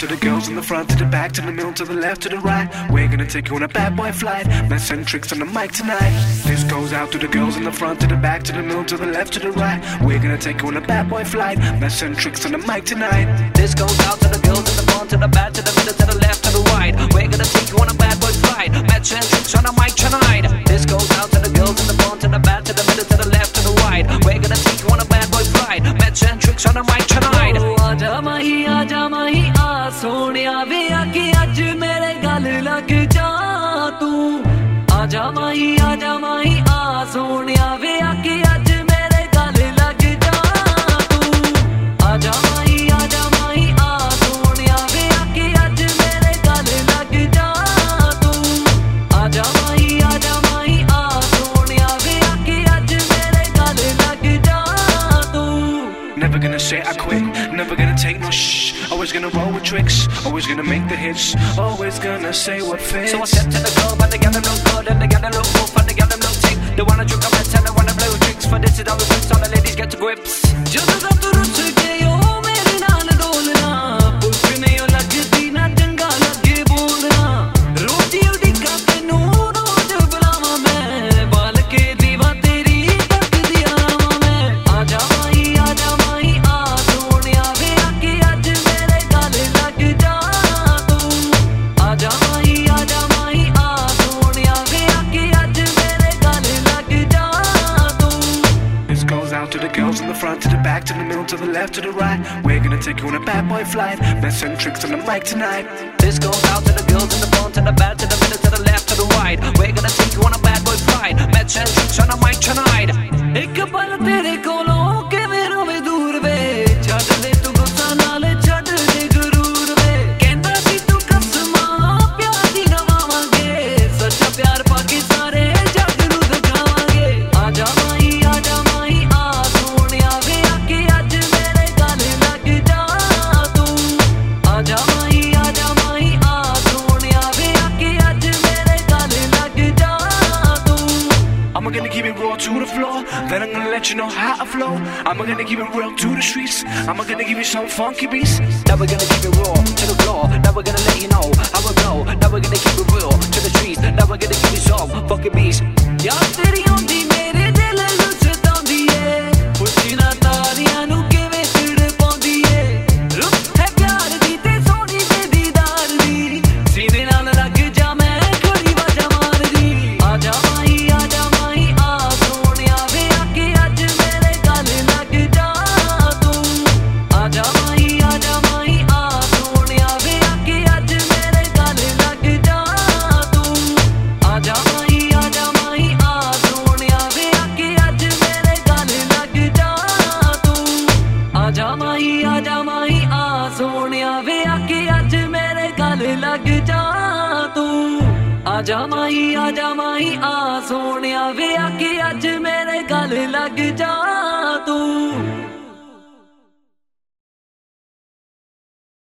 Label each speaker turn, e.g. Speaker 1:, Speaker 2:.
Speaker 1: to the girls in the front, to the back, to the middle, to the left, to the right. We're gonna take you on a bad boy flight. And tricks on the mic tonight. This goes out to the girls in the front, to the back, to the middle, to the left, to the right. We're gonna take you on a bad boy flight. And tricks on the mic tonight.
Speaker 2: This goes out to the girls in the front, to the back, to the middle, to the left, to the right. We're gonna take you on a bad boy flight. And tricks on the mic
Speaker 3: लग जा तू। आजा माई आजा माई आ सोनिया वे आके
Speaker 1: Never gonna say I quit, never gonna take no shh. Always gonna roll with tricks, always gonna make the hits, always gonna say what fits.
Speaker 2: So I said to the girl, but they got them look good and they got them look good, and they got them look tick. They wanna drink a red and they wanna blow tricks. For this is we fix all the ladies get to grips.
Speaker 1: Back, to the middle, to the left, to the right. We're gonna take you on a bad boy flight, mess and tricks on the mic tonight.
Speaker 2: This goes out to the girls in the front, to the back, to the middle, to the left, to the right. We're gonna
Speaker 1: I'm gonna keep it raw to the floor, then I'm gonna let you know how I flow. I'm gonna keep it real to the streets, I'm gonna give you some funky beats.
Speaker 2: Now we're gonna keep it raw to the floor. Now we're gonna let you know how it go. Now we're gonna keep it real to the trees. Now we're gonna give you some fucking beats.
Speaker 3: ਯਾਰ ਲੱਗ ਜਾ ਤੂੰ। ਆ ਜਾ ਮਾਈ, ਆ ਜਾ ਮਾਈ, ਆ ਸੋਹਣਿਆ ਵੇ, ਆ ਕੇ ਅੱਜ ਮੇਰੇ ਗੱਲ ਲੱਗ ਜਾ।